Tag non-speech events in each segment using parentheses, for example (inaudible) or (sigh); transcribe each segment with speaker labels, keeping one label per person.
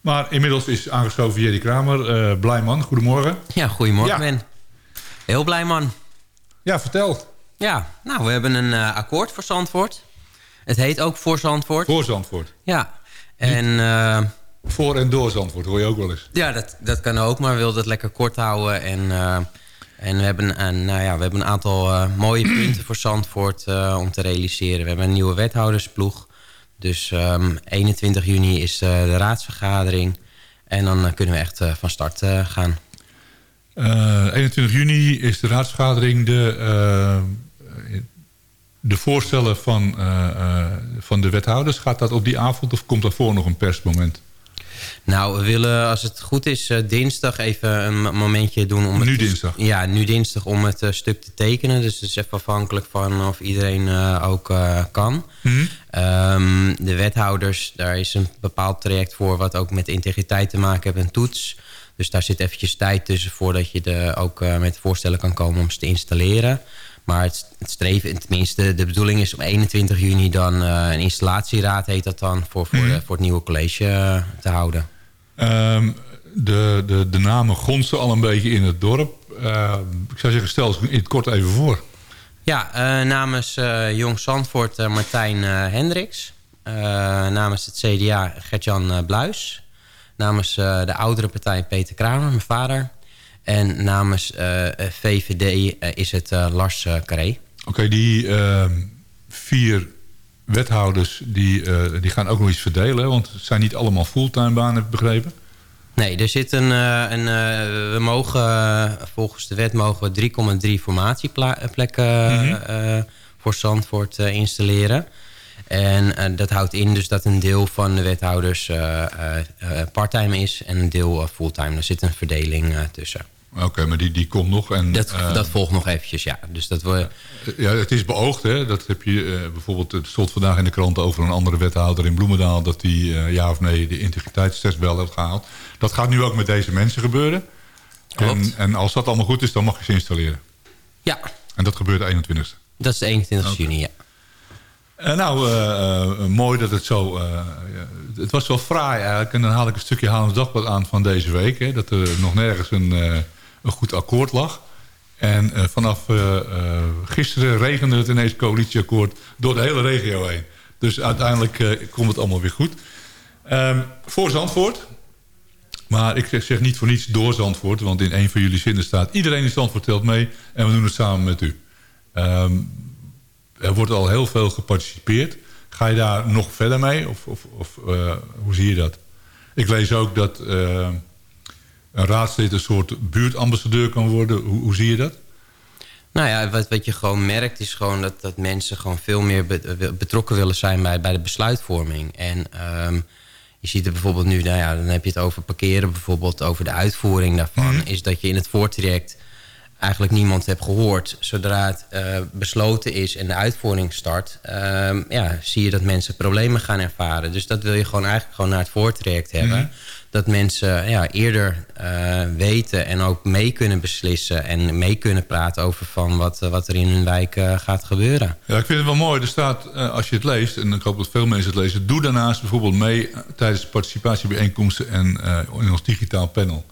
Speaker 1: Maar inmiddels is aangeschoven Jerry Kramer. Uh, blij man, goedemorgen.
Speaker 2: Ja, goedemorgen Ben. Heel blij man.
Speaker 1: Ja, vertel.
Speaker 2: Ja, nou we hebben een uh, akkoord voor Zandvoort. Het heet ook voor Zandvoort.
Speaker 1: Voor Zandvoort.
Speaker 2: Ja. En... Uh,
Speaker 1: voor en door Zandvoort hoor je ook wel eens.
Speaker 2: Ja, dat, dat kan ook, maar we wilden het lekker kort houden. En, en we, hebben een, nou ja, we hebben een aantal mooie punten voor Zandvoort om te realiseren. We hebben een nieuwe wethoudersploeg. Dus um, ehm, 21 juni is uh, de raadsvergadering. En dan uh, kunnen we echt uh, van start gaan.
Speaker 1: 21 juni is de raadsvergadering. De, de voorstellen van, van de wethouders, gaat dat op die avond of komt daarvoor nog een persmoment?
Speaker 2: Nou, we willen als het goed is dinsdag even een momentje doen. Om
Speaker 1: nu
Speaker 2: het,
Speaker 1: dinsdag?
Speaker 2: Ja, nu dinsdag om het stuk te tekenen. Dus het is even afhankelijk van of iedereen ook kan. Mm Um, de wethouders, daar is een bepaald traject voor... wat ook met integriteit te maken heeft, een toets. Dus daar zit eventjes tijd tussen voordat je de, ook uh, met voorstellen kan komen om ze te installeren. Maar het, het, streven, tenminste de bedoeling is om 21 juni dan uh, een installatieraad heet dat dan... voor, voor, mm -hmm. voor het nieuwe college uh, te houden.
Speaker 1: Um, de, de, de namen gonsten al een beetje in het dorp. ik zou zeggen, stel in het kort even voor.
Speaker 2: Ja, namens Jong Zandvoort Martijn Hendricks. namens het CDA Gertjan Bluis. Namens de oudere partij Peter Kramer, mijn vader. En namens VVD is het Lars Carré.
Speaker 1: Oké, okay, die ehm, vier wethouders die, die gaan ook nog iets verdelen. Want het zijn niet allemaal fulltime banen, heb ik begrepen.
Speaker 2: Nee, er zit een, een, we mogen, volgens de wet mogen we 3,3 formatieplekken mm -hmm. voor Zandvoort installeren. En dat houdt in dus dat een deel van de wethouders parttime is en een deel fulltime. Er zit een verdeling tussen.
Speaker 1: Oké, maar die, die komt nog. En,
Speaker 2: dat, uh, dat volgt nog eventjes, ja. Dus dat we...
Speaker 1: Ja, het is beoogd, hè. Dat heb je uh, bijvoorbeeld... Het stond vandaag in de krant over een andere wethouder in Bloemendaal... dat die uh, ja of nee de integriteitstest wel heeft gehaald. Dat gaat nu ook met deze mensen gebeuren. En, en, als dat allemaal goed is, dan mag je ze installeren.
Speaker 2: Ja.
Speaker 1: En dat gebeurt de 21ste?
Speaker 2: Dat is de 21 okay. juni, ja.
Speaker 1: Uh, nou, uh, uh, mooi dat het zo... het was wel fraai eigenlijk. En dan haal ik een stukje Haarlems Dagblad aan van deze week. Hè, dat er nog nergens een, een goed akkoord lag. En vanaf gisteren regende het ineens coalitieakkoord door de hele regio heen. Dus uiteindelijk komt het allemaal weer goed. Um, voor Zandvoort. Maar ik zeg, zeg niet voor niets door Zandvoort. Want in een van jullie zinnen staat... iedereen in Zandvoort telt mee en we doen het samen met u. Um, er wordt al heel veel geparticipeerd. Ga je daar nog verder mee? Of, of, of uh, hoe zie je dat? Ik lees ook dat uh, een raadslid een soort buurtambassadeur kan worden. Hoe, hoe zie je dat?
Speaker 2: Nou ja, wat, wat je gewoon merkt is gewoon dat, dat mensen gewoon veel meer betrokken willen zijn bij, bij de besluitvorming. En um, je ziet er bijvoorbeeld nu, nou ja, dan heb je het over parkeren bijvoorbeeld, over de uitvoering daarvan. Mm -hmm. Is dat je in het voortraject eigenlijk niemand hebt gehoord. Zodra het uh, besloten is en de uitvoering start... Uh, ja, zie je dat mensen problemen gaan ervaren. Dus dat wil je gewoon eigenlijk gewoon naar het voortraject hebben. Mm -hmm. Dat mensen ja, eerder uh, weten en ook mee kunnen beslissen... en mee kunnen praten over van wat, wat er in hun wijk gaat gebeuren.
Speaker 1: Ja, ik vind het wel mooi. Er staat, als je het leest, en ik hoop dat veel mensen het lezen... doe daarnaast bijvoorbeeld mee tijdens participatiebijeenkomsten... en in ons digitaal panel...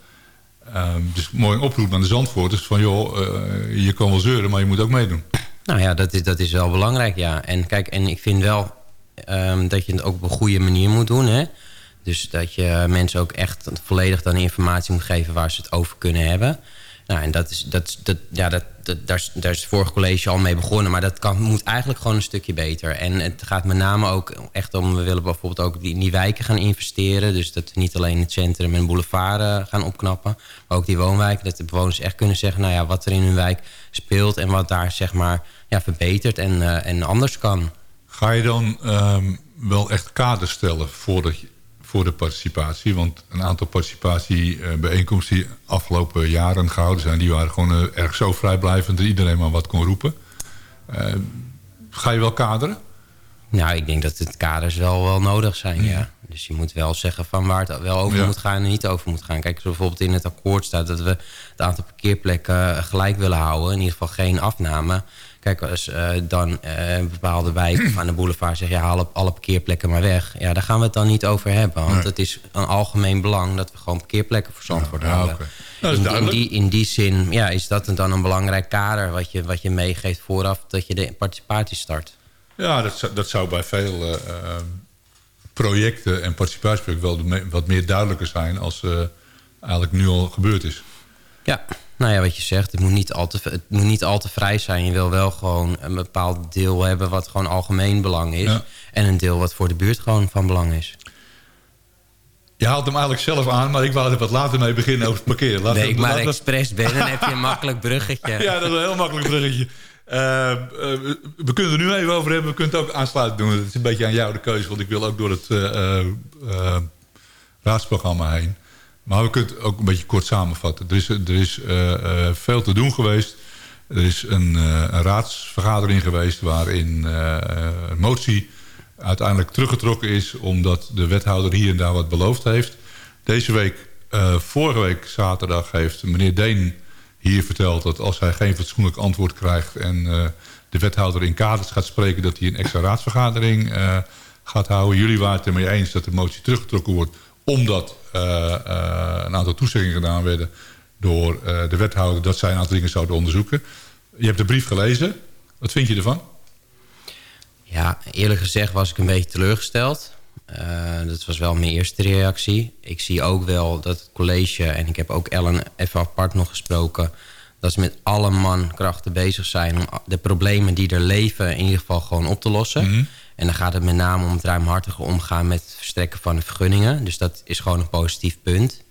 Speaker 1: Um, dus mooi oproep aan de Zandvoorters van joh, uh, je kan wel zeuren, maar je moet ook meedoen.
Speaker 2: Nou ja, dat is, dat is wel belangrijk, ja. En kijk, en ik vind wel um, dat je het ook op een goede manier moet doen, hè. Dus dat je mensen ook echt volledig dan informatie moet geven waar ze het over kunnen hebben. Nou, en dat is, dat, dat, ja, dat, dat, daar, is, daar is het vorige college al mee begonnen. Maar dat kan, moet eigenlijk gewoon een stukje beter. En het gaat met name ook echt om... we willen bijvoorbeeld ook in die wijken gaan investeren. Dus dat we niet alleen het centrum en boulevard uh, gaan opknappen... maar ook die woonwijken. Dat de bewoners echt kunnen zeggen... nou ja, wat er in hun wijk speelt... en wat daar zeg maar ja, verbetert en, uh, en anders kan.
Speaker 1: Ga je dan um, wel echt kaders stellen... voordat je voor de participatie. Want een aantal participatiebijeenkomsten die afgelopen jaren gehouden zijn... die waren gewoon uh, erg zo vrijblijvend dat iedereen maar wat kon roepen. Uh, ga je wel kaderen?
Speaker 2: Nou, ik denk dat het kaders wel, wel nodig zijn, ja. ja. Dus je moet wel zeggen van waar het wel over ja. moet gaan en niet over moet gaan. Kijk, als bijvoorbeeld in het akkoord staat dat we het aantal parkeerplekken gelijk willen houden. In ieder geval geen afname Kijk, als uh, dan uh, een bepaalde wijk of aan de boulevard zegt... ja, haal alle parkeerplekken maar weg. Ja, daar gaan we het dan niet over hebben. Want het is een algemeen belang dat we gewoon parkeerplekken voor Zandvoort ja, hebben. Ja, in, in, die, in die zin ja, is dat dan een belangrijk kader... wat je, wat je meegeeft vooraf dat je de participatie start.
Speaker 1: Ja, dat, zou, dat zou bij veel uh, projecten en participatieprojecten... wel wat meer duidelijker zijn als eigenlijk nu al gebeurd is.
Speaker 2: Ja, nou ja, wat je zegt, het moet, niet al te, het moet niet al te vrij zijn. Je wil wel gewoon een bepaald deel hebben wat gewoon algemeen belang is. En een deel wat voor de buurt gewoon van belang is.
Speaker 1: Je haalt hem eigenlijk zelf aan, maar ik wou er wat later mee beginnen over het parkeren.
Speaker 2: Laat nee, ik maar expres ben, dan heb je een makkelijk bruggetje. (laughs)
Speaker 1: ja, dat is een heel makkelijk bruggetje. Uh, uh, we kunnen er nu even over hebben. We kunnen het ook aansluiten doen. Het is een beetje aan jou de keuze, want ik wil ook door het uh, raadsprogramma heen. Maar we kunnen het ook een beetje kort samenvatten. Er is, er is uh, uh, veel te doen geweest. Er is een, uh, een raadsvergadering geweest waarin een motie uiteindelijk teruggetrokken is... omdat de wethouder hier en daar wat beloofd heeft. Deze week, vorige week zaterdag, heeft meneer Deen hier verteld... dat als hij geen fatsoenlijk antwoord krijgt... en de wethouder in kaders gaat spreken... dat hij een extra raadsvergadering gaat houden. Jullie waren het ermee eens dat de motie teruggetrokken wordt omdat uh, een aantal toezeggingen gedaan werden door uh, de wethouder... dat zij een aantal dingen zouden onderzoeken. Je hebt de brief gelezen. Wat vind je ervan?
Speaker 2: Ja, eerlijk gezegd was ik een beetje teleurgesteld. dat was wel mijn eerste reactie. Ik zie ook wel dat het college... en ik heb ook Ellen even apart nog gesproken... dat ze met alle mankrachten bezig zijn... om de problemen die er leven in ieder geval gewoon op te lossen... Mhm. En dan gaat het met name om het ruimhartige omgaan met het verstrekken van de vergunningen. Dus dat is gewoon een positief punt.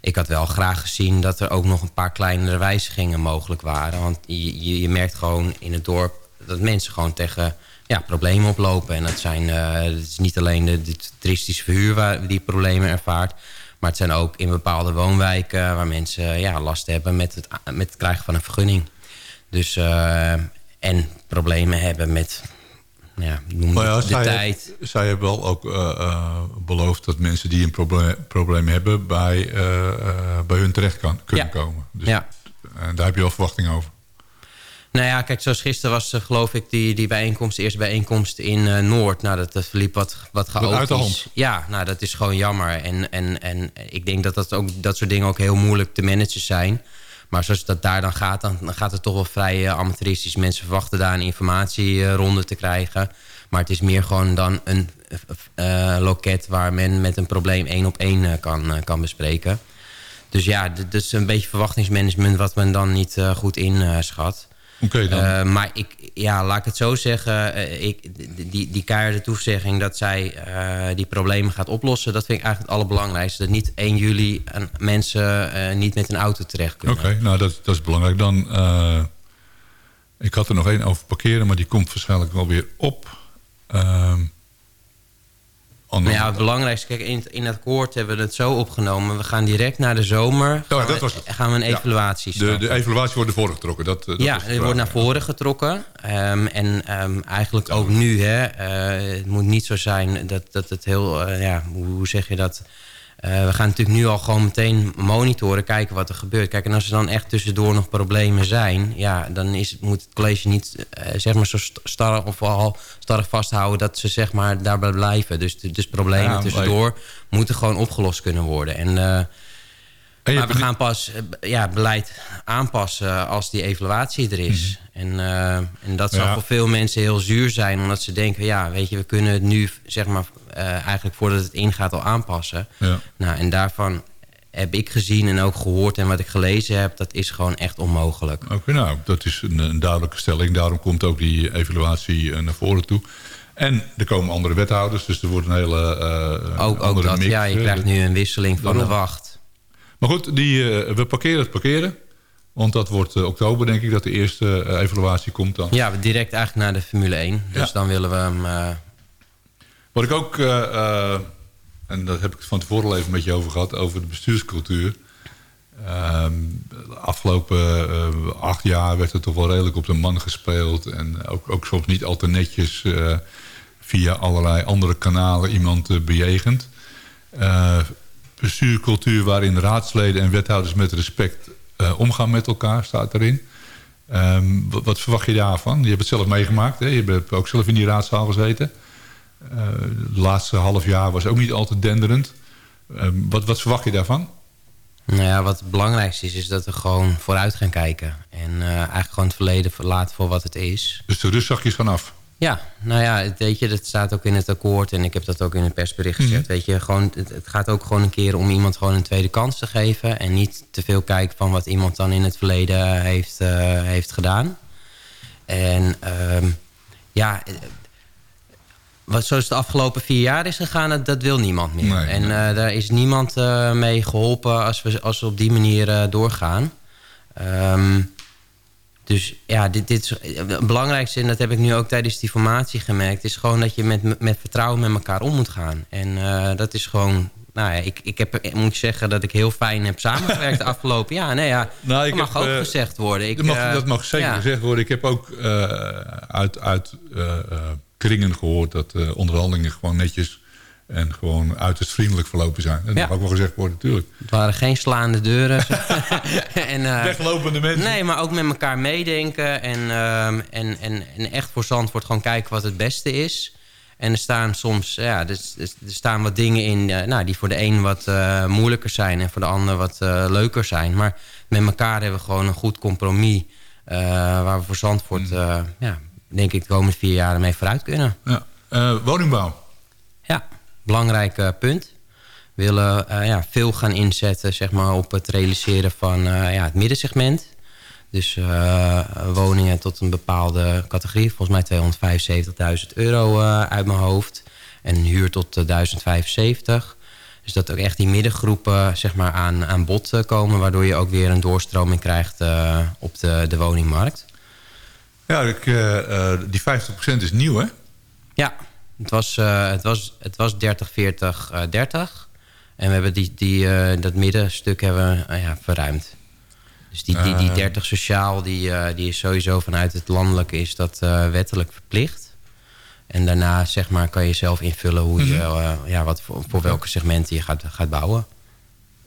Speaker 2: Ik had wel graag gezien dat er ook nog een paar kleinere wijzigingen mogelijk waren. Want je, je, merkt gewoon in het dorp dat mensen gewoon tegen ja, problemen oplopen. En dat, zijn, uh, het is niet alleen de, toeristische verhuur waar die problemen ervaart... maar het zijn ook in bepaalde woonwijken waar mensen ja, last hebben met het, met krijgen van een vergunning. Dus, uh, en problemen hebben met ja, noem ja, de zij tijd.
Speaker 1: zij hebben wel ook uh, uh, beloofd dat mensen die een probleem, probleem hebben... bij, uh, bij hun terecht kan, kunnen ja. komen. Dus ja. daar heb je wel verwachting over.
Speaker 2: Nou ja, kijk, zoals gisteren was geloof ik die, die bijeenkomst... de eerste bijeenkomst in Noord. Nou, dat, dat verliep wat, wat chaotisch. Uit de hand. Ja, nou, dat is gewoon jammer. En, en, en ik denk dat dat, ook, dat soort dingen ook heel moeilijk te managen zijn... Maar zoals dat daar dan gaat, dan, gaat het toch wel vrij uh, amateuristisch. Mensen verwachten daar een informatieronde te krijgen. Maar het is meer gewoon dan een uh, loket waar men met een probleem één op één kan, kan bespreken. Dus ja, dat is een beetje verwachtingsmanagement wat men dan niet goed inschat.
Speaker 1: Okay, dan. Uh,
Speaker 2: maar ik, ja, laat ik het zo zeggen. Uh, ik, die, die keiharde toezegging dat zij uh, die problemen gaat oplossen... dat vind ik eigenlijk het allerbelangrijkste. Dat niet 1 juli mensen niet met een auto terecht kunnen.
Speaker 1: Oké, nou dat, dat is belangrijk. Dan, ik had er nog één over parkeren... maar die komt waarschijnlijk wel weer op. Ehm,
Speaker 2: nou ja, het belangrijkste, kijk, in, in het akkoord hebben we het zo opgenomen. We gaan direct naar de zomer. gaan, dat was we, gaan we een evaluatie
Speaker 1: starten. De, de evaluatie wordt naar voren getrokken. Dat, dat
Speaker 2: ja, het wordt naar voren getrokken. Um, en um, eigenlijk ook nu. Hè, uh, het moet niet zo zijn dat, dat het heel... Uh, ja, hoe, hoe zeg je dat... Uh, we gaan natuurlijk nu al gewoon meteen monitoren, kijken wat er gebeurt. Kijk, en als er dan echt tussendoor nog problemen zijn... ja, dan is, moet het college niet uh, zeg maar zo starrig of al starrig vasthouden... dat ze zeg maar daarbij blijven. Dus, dus problemen ja, tussendoor moeten gewoon opgelost kunnen worden. En... Uh, maar we gaan pas eh, ja, beleid aanpassen als die evaluatie er is. Mhm. en, en dat zal voor veel mensen heel zuur zijn. Omdat ze denken, ja, weet je, we kunnen het nu, zeg maar, eigenlijk voordat het ingaat al aanpassen. Ja. Nou, en daarvan heb ik gezien en ook gehoord en wat ik gelezen heb... dat is gewoon echt onmogelijk.
Speaker 1: Oké, nou, dat is een, een, duidelijke stelling. Daarom komt ook die evaluatie naar voren toe. En er komen andere wethouders, dus er wordt een hele uh,
Speaker 2: ook, ook dat, Ja, je krijgt nu een wisseling van de wacht.
Speaker 1: Maar goed, die, uh, we parkeren het parkeren. Want dat wordt uh, oktober, denk ik, dat de eerste evaluatie komt dan.
Speaker 2: Ja, direct eigenlijk naar de Formule 1. Dus ja. dan willen we hem...
Speaker 1: Wat ik ook, en daar heb ik het van tevoren al even een beetje over gehad... over de bestuurscultuur. Ehm, de afgelopen acht jaar werd er toch wel redelijk op de man gespeeld. En ook, ook soms niet al te netjes via allerlei andere kanalen iemand bejegend bestuurcultuur waarin raadsleden en wethouders met respect uh, omgaan met elkaar, staat erin. Ehm, wat, wat, verwacht je daarvan? Je hebt het zelf meegemaakt. Hè? Je hebt ook zelf in die raadzaal gezeten. Uh, de laatste half jaar was ook niet altijd denderend. Ehm, wat, wat verwacht je daarvan?
Speaker 2: Nou ja, wat het belangrijkste is, is dat we gewoon vooruit gaan kijken. En uh, eigenlijk gewoon het verleden verlaten voor wat het is.
Speaker 1: Dus de rust zachtjes vanaf?
Speaker 2: Ja, nou ja, weet je, dat staat ook in het akkoord en ik heb dat ook in het persbericht gezet. Mhm. Weet je, gewoon, het, het, gaat ook gewoon een keer om iemand gewoon een tweede kans te geven. En niet te veel kijken van wat iemand dan in het verleden heeft, uh, heeft gedaan. En um, ja, wat zoals de afgelopen vier jaar is gegaan, dat, dat wil niemand meer. Nee, en uh, daar is niemand uh, mee geholpen als we, als we op die manier doorgaan. Um, dus ja, dit, dit is het belangrijkste, en dat heb ik nu ook tijdens die formatie gemerkt... is gewoon dat je met, met vertrouwen met elkaar om moet gaan. En dat is gewoon... Nou ja, ik, ik heb, moet zeggen dat ik heel fijn heb samengewerkt de (laughs) afgelopen jaar. Nee, ja, nou, dat mag heb, ook uh, gezegd worden. Ik,
Speaker 1: dat, mag, uh, dat mag zeker ja. gezegd worden. Ik heb ook uit, uit kringen gehoord dat onderhandelingen gewoon netjes en gewoon uiterst vriendelijk verlopen zijn. Dat ja. mag ook wel gezegd worden, natuurlijk.
Speaker 2: Het waren geen slaande deuren. (laughs) (laughs)
Speaker 1: en, uh, Weglopende mensen.
Speaker 2: Nee, maar ook met elkaar meedenken. En, uh, en, en, en echt voor Zandvoort gewoon kijken wat het beste is. En er staan soms ja, er, er staan wat dingen in uh, nou, die voor de een wat uh, moeilijker zijn... en voor de ander wat leuker zijn. Maar met elkaar hebben we gewoon een goed compromis... waar we voor Zandvoort, mm. ja, denk ik, de komende vier jaar mee vooruit kunnen.
Speaker 1: Ja. woningbouw
Speaker 2: belangrijk uh, punt. We willen ja, veel gaan inzetten zeg maar, op het realiseren van ja, het middensegment. Dus woningen tot een bepaalde categorie. Volgens mij 275.000 euro uit mijn hoofd. En huur tot 1075. Dus dat ook echt die middengroepen zeg maar, aan, aan bod komen... waardoor je ook weer een doorstroming krijgt op de, de woningmarkt.
Speaker 1: Ja, ik, die 50% is nieuw, hè?
Speaker 2: Ja, het was, het was, het was 30, 40, uh, 30. En we hebben die, die, dat middenstuk hebben ja, verruimd. Dus die, die, die 30 sociaal, die, die is sowieso vanuit het landelijke is dat wettelijk verplicht. En daarna zeg maar, kan je zelf invullen hoe je, mhm. ja, wat voor, voor welke segmenten je gaat, gaat bouwen.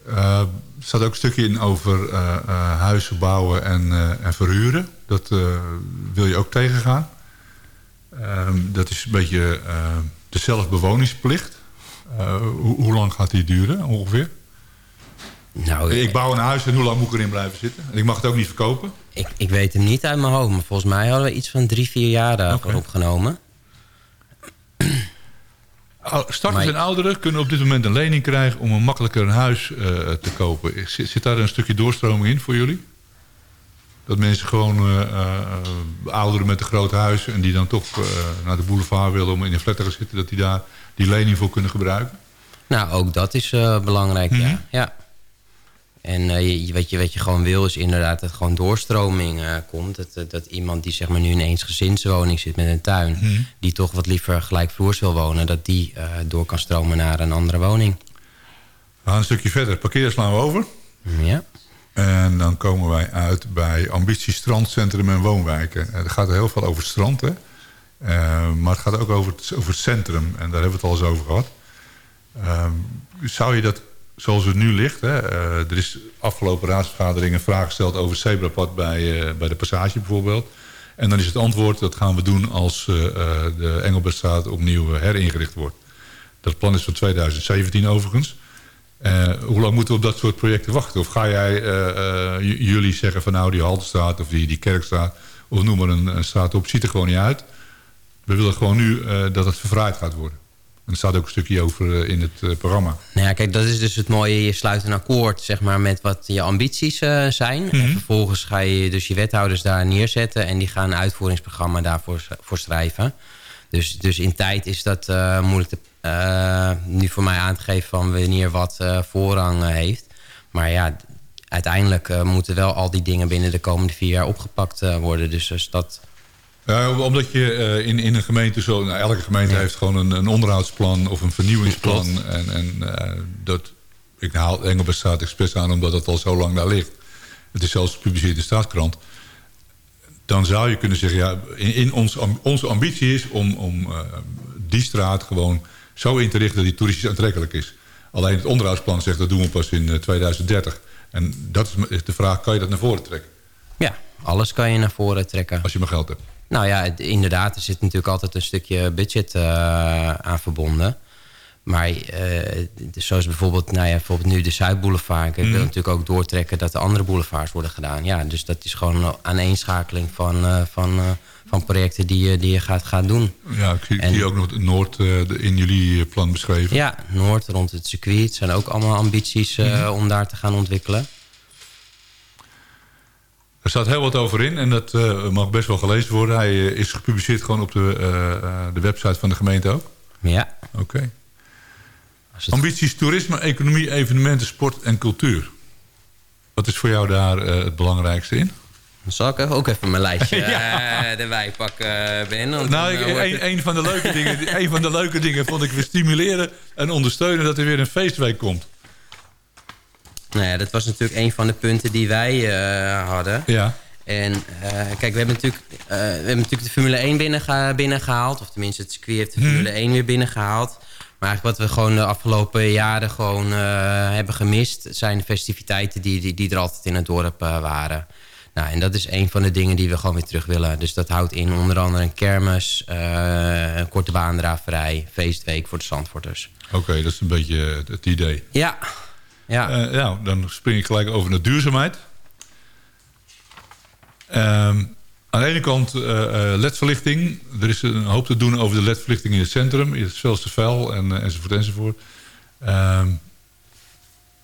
Speaker 1: er staat ook een stukje in over huizen bouwen en, en verhuren. Dat wil je ook tegengaan. Um, dat is een beetje uh, de zelfbewoningsplicht. Uh, hoe, hoe, lang gaat die duren ongeveer? Nou, ik bouw een huis en hoe lang moet ik erin blijven zitten? En ik mag het ook niet verkopen?
Speaker 2: Ik, ik weet hem niet uit mijn hoofd. Maar volgens mij hadden we iets van drie, vier jaar daarvoor okay. opgenomen.
Speaker 1: Starters en ouderen kunnen op dit moment een lening krijgen... om een makkelijker een huis uh, te kopen. Zit, zit daar een stukje doorstroming in voor jullie? Dat mensen gewoon uh, uh, ouderen met een groot huis... en die dan toch naar de boulevard willen om in een flat te gaan zitten... dat die daar die lening voor kunnen gebruiken?
Speaker 2: Nou, ook dat is belangrijk, mm -hmm. ja. ja. En je, wat, je, wat je gewoon wil is inderdaad dat gewoon doorstroming komt. Dat, dat iemand die zeg maar nu in een gezinswoning zit met een tuin... -hmm. die toch wat liever gelijkvloers wil wonen... dat die door kan stromen naar een andere woning.
Speaker 1: We gaan een stukje verder. Parkeer slaan we over.
Speaker 2: Ja.
Speaker 1: En dan komen wij uit bij Ambitie Strandcentrum en Woonwijken. Het gaat heel veel over strand, hè? Maar het gaat ook over het, over het centrum. En daar hebben we het al eens over gehad. Uh, zou je dat, zoals het nu ligt... Hè, uh, er is afgelopen raadsvergadering een vraag gesteld over zebrapad bij, uh, bij de Passage bijvoorbeeld. En dan is het antwoord, dat gaan we doen als uh, de Engelbertstraat opnieuw heringericht wordt. Dat plan is van 2017 overigens. Hoe lang moeten we op dat soort projecten wachten? Of ga jij jullie zeggen van nou die Haltestraat of die, die Kerkstraat... of noem maar een, een, straat op, ziet er gewoon niet uit. We willen gewoon nu dat het verfraaid gaat worden. En er staat ook een stukje over in het programma.
Speaker 2: Nou ja, kijk, dat is dus het mooie. Je sluit een akkoord zeg maar, met wat je ambities zijn. Mm -hmm. En vervolgens ga je dus je wethouders daar neerzetten... en die gaan een uitvoeringsprogramma daarvoor voor schrijven. Dus, dus in tijd is dat moeilijk te uh, nu voor mij aan te geven van wanneer wat voorrang heeft. Maar ja, uiteindelijk moeten wel al die dingen binnen de komende vier jaar opgepakt worden. Dus, dus dat...
Speaker 1: Ja, omdat je in, in een gemeente zo... Nou, elke gemeente ja. heeft gewoon een, een, onderhoudsplan of een vernieuwingsplan. Klopt. En, en dat... Ik haal Engelbert staat expres aan omdat het al zo lang daar ligt. Het is zelfs gepubliceerd in de staatskrant. Dan zou je kunnen zeggen, ja, in, in ons, onze ambitie is om, om die straat gewoon zo in te richten dat die toeristisch aantrekkelijk is. Alleen het onderhoudsplan zegt dat doen we pas in 2030. Eh, en dat is de vraag, kan je dat naar voren trekken?
Speaker 2: Ja, alles kan je naar voren trekken.
Speaker 1: Als je maar geld hebt.
Speaker 2: Nou ja, inderdaad, er zit natuurlijk altijd een stukje budget uh, aan verbonden. Maar uh, zoals bijvoorbeeld, nou ja, bijvoorbeeld nu de Zuidboulevard. Ik wil mhm. natuurlijk ook doortrekken dat de andere boulevards worden gedaan. Ja, dus dat is gewoon een aaneenschakeling van, uh, van, van projecten die je, die je gaat, gaat doen.
Speaker 1: Ja, ik zie, en, ook nog Noord in jullie plan beschreven.
Speaker 2: Ja, Noord rond het circuit. Het zijn ook allemaal ambities mm om daar te gaan ontwikkelen.
Speaker 1: Er staat heel wat over in en dat uh, mag best wel gelezen worden. Hij uh, is gepubliceerd gewoon op de, uh, de website van de gemeente ook?
Speaker 2: Ja.
Speaker 1: Oké. Okay. Ambities toerisme, economie, evenementen, sport en cultuur. Wat is voor jou daar het belangrijkste in?
Speaker 2: Dan zal ik ook even mijn lijstje (laughs) ja. erbij pakken, Ben.
Speaker 1: Nou, een, een, van de leuke dingen, een van de leuke dingen vond ik we stimuleren en ondersteunen dat er weer een feestweek komt.
Speaker 2: Nou ja, dat was natuurlijk een van de punten die wij uh, hadden.
Speaker 1: Ja.
Speaker 2: En uh, kijk, we hebben, natuurlijk, uh, we hebben natuurlijk de Formule 1 binnengehaald. binnengehaald of tenminste, het circuit heeft de hmm. Formule 1 weer binnengehaald. Maar eigenlijk wat we gewoon de afgelopen jaren gewoon hebben gemist... zijn de festiviteiten die, die, die er altijd in het dorp waren. Nou, en dat is een van de dingen die we gewoon weer terug willen. Dus dat houdt in onder andere een kermis, een korte baandraverij... feestweek voor de Zandvoorters.
Speaker 1: Oké, dat is een beetje het idee.
Speaker 2: Ja, ja.
Speaker 1: Uh, ja, dan spring ik gelijk over naar duurzaamheid. Um, aan de ene kant uh, ledverlichting. Er is een hoop te doen over de ledverlichting in het centrum. Het Velste Vel en, enzovoort enzovoort. Um,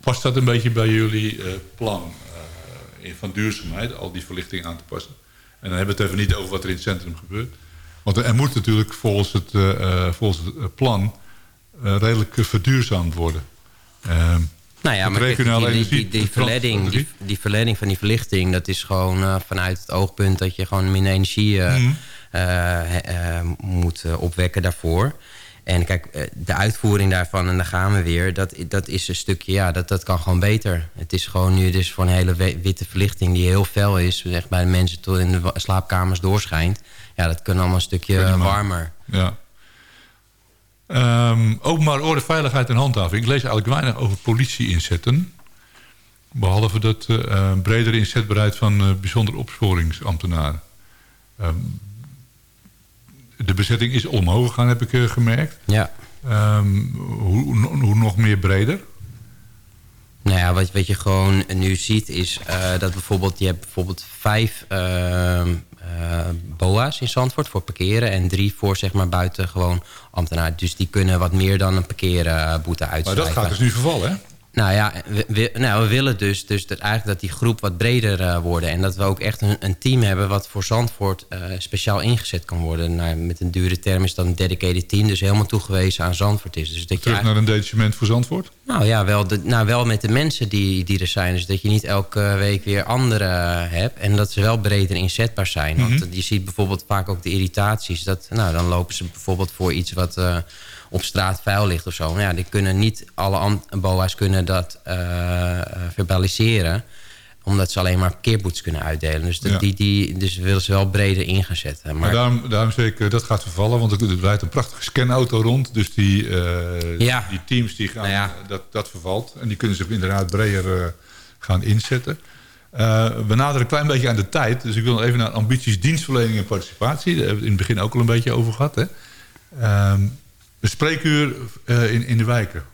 Speaker 1: past dat een beetje bij jullie plan van duurzaamheid? Al die verlichting aan te passen. En dan hebben we het even niet over wat er in het centrum gebeurt. Want er moet natuurlijk volgens het, volgens het plan redelijk verduurzaamd worden. Um,
Speaker 2: nou ja, maar die, die, die, verleiding, die, die verleiding van die verlichting... dat is gewoon uh, vanuit het oogpunt dat je gewoon minder energie uh, mm. uh, moet opwekken daarvoor. En kijk, de uitvoering daarvan, en daar gaan we weer... dat, dat is een stukje, ja, dat, dat kan gewoon beter. Het is gewoon nu dus voor een hele witte verlichting... die heel fel is, echt bij de mensen tot in de slaapkamers doorschijnt. Ja, dat kan allemaal een stukje warmer.
Speaker 1: Ja. Um, openbare orde, veiligheid en handhaving. Ik lees eigenlijk weinig over politie inzetten. Behalve dat uh, bredere inzetbaarheid van uh, bijzonder opsporingsambtenaren. Um, de bezetting is omhoog gegaan, heb ik uh, gemerkt.
Speaker 2: Ja.
Speaker 1: Um, hoe, hoe, nog meer breder?
Speaker 2: Ja, wat, wat je gewoon nu ziet is dat bijvoorbeeld... je hebt bijvoorbeeld vijf uh, BOA's in Zandvoort voor parkeren... en drie voor zeg maar buiten gewoon ambtenaren. Dus die kunnen wat meer dan een parkeerboete uitschrijven.
Speaker 1: Maar dat gaat dus nu vervallen, hè?
Speaker 2: Nou ja, we, nou, we willen dus, dus dat eigenlijk dat die groep wat breder uh, worden. En dat we ook echt een, een team hebben wat voor Zandvoort uh, speciaal ingezet kan worden. Nou, met een dure term is dat een dedicated team. Dus helemaal toegewezen aan Zandvoort is. Dus
Speaker 1: dat Terug je naar een detachement voor Zandvoort?
Speaker 2: Nou ja, wel, de, nou, wel met de mensen die, die er zijn. Dus dat je niet elke week weer anderen hebt. En dat ze wel breder inzetbaar zijn. Want mhm. je ziet bijvoorbeeld vaak ook de irritaties. Dat, nou, dan lopen ze bijvoorbeeld voor iets wat... Uh, op straat vuil ligt of zo. Nou ja, die kunnen niet, alle boa's kunnen dat uh, verbaliseren omdat ze alleen maar keerboets kunnen uitdelen. Dus, die, die, dus willen ze wel breder in gaan zetten.
Speaker 1: Maar, daarom, daarom zeker, dat gaat vervallen. Want er rijdt een prachtige scanauto rond. Dus die, uh, ja. die teams die gaan, nou dat, dat vervalt. En die kunnen zich inderdaad breder uh, gaan inzetten. Uh, we naderen een klein beetje aan de tijd. Dus ik wil even naar ambities, dienstverlening en participatie. Daar hebben we het in het begin ook al een beetje over gehad. Hè? Uh, een spreekuur uh, in, in de wijken.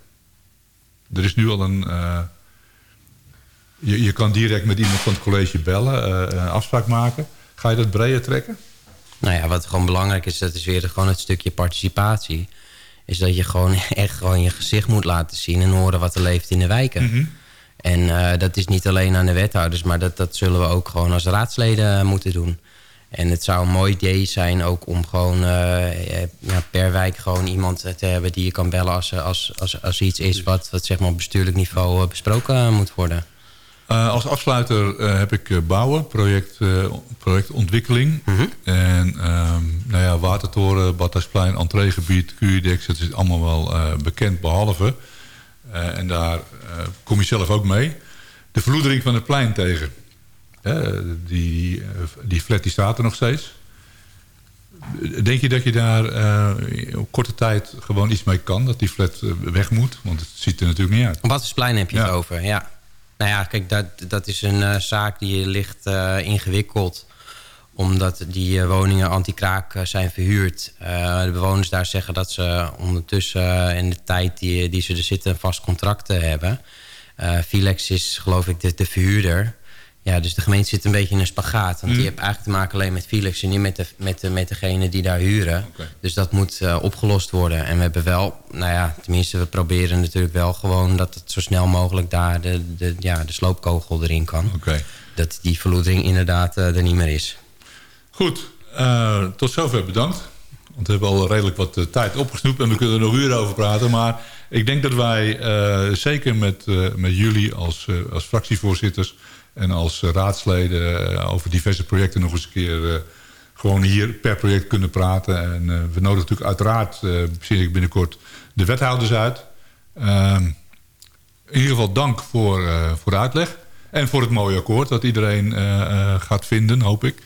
Speaker 1: Er is nu al een... Uh, je, je kan direct met iemand van het college bellen, uh, een afspraak maken. Ga je dat breder trekken?
Speaker 2: Nou ja, wat gewoon belangrijk is, dat is weer gewoon het stukje participatie. Is dat je gewoon (laughs) echt gewoon je gezicht moet laten zien en horen wat er leeft in de wijken. Mm -hmm. En dat is niet alleen aan de wethouders, maar dat, dat zullen we ook gewoon als raadsleden moeten doen. En het zou een mooi idee zijn ook om gewoon uh, ja, per wijk gewoon iemand te hebben die je kan bellen als, als, als, als iets is wat, wat zeg maar op bestuurlijk niveau besproken moet worden.
Speaker 1: Uh, als afsluiter heb ik bouwen, project, projectontwikkeling. -hmm. En um, nou ja, Watertoren, Badhuisplein, entreegebied, QIDEX, het is allemaal wel bekend behalve. en daar kom je zelf ook mee. De verloedering van het plein tegen die, die flat die staat er nog steeds. Denk je dat je daar uh, op korte tijd gewoon iets mee kan? Dat die flat uh, weg moet? Want het ziet er natuurlijk niet uit.
Speaker 2: Op Wattersplein heb je het over, ja. Nou ja, kijk, dat, dat is een zaak die ligt ingewikkeld omdat die woningen anti-kraak zijn verhuurd. de bewoners daar zeggen dat ze ondertussen in de tijd die, die ze er zitten... een vast contract hebben. Filex is geloof ik de, de verhuurder... Ja, dus de gemeente zit een beetje in een spagaat. Want mm. die heeft eigenlijk te maken alleen met Felix... en niet met, de, met, de, met degene die daar huren. Dus dat moet uh, opgelost worden. En we hebben wel, nou ja, tenminste... we proberen natuurlijk wel gewoon... dat het zo snel mogelijk daar de, de, ja, de sloopkogel erin kan.
Speaker 1: Okay.
Speaker 2: Dat die verloedering inderdaad uh, er niet meer is.
Speaker 1: Goed, uh, tot zover bedankt. Want we hebben al redelijk wat tijd opgesnoept... en we kunnen er nog uren over praten. Maar ik denk dat wij zeker met, met jullie als, als fractievoorzitters en als raadsleden eh, over diverse projecten nog eens een keer eh, gewoon hier per project kunnen praten. En uh, we nodigen natuurlijk uiteraard, zie ik binnenkort, de wethouders uit. Uh, in ieder geval dank voor, voor de uitleg. En voor het mooie akkoord dat iedereen gaat vinden, hoop ik.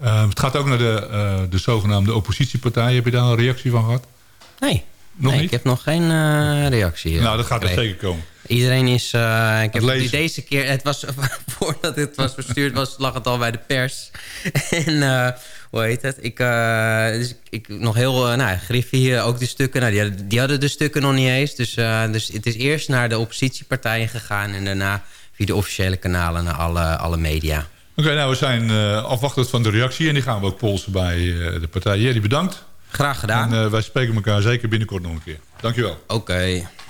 Speaker 1: Ehm, het gaat ook naar de, de zogenaamde oppositiepartij. Heb je daar een reactie van gehad?
Speaker 2: Nee, nog nee, niet? ik heb nog geen reactie.
Speaker 1: Nou, dat gaat er zeker komen.
Speaker 2: Iedereen is... Uh, ik heb deze keer... Het was, (laughs) voordat het was verstuurd was, lag het al bij de pers. (laughs) en uh, hoe heet het? Ik, uh, dus ik nog heel... Nou, Griffie, ook de stukken. Nou, die, hadden, die hadden de stukken nog niet eens. Dus, dus het is eerst naar de oppositiepartijen gegaan... en daarna via de officiële kanalen naar alle, alle media.
Speaker 1: Oké, nou, we zijn afwachtend van de reactie... en die gaan we ook polsen bij de partijen. Jullie bedankt.
Speaker 2: Graag gedaan.
Speaker 1: En wij spreken elkaar zeker binnenkort nog een keer. Dankjewel.
Speaker 2: Oké.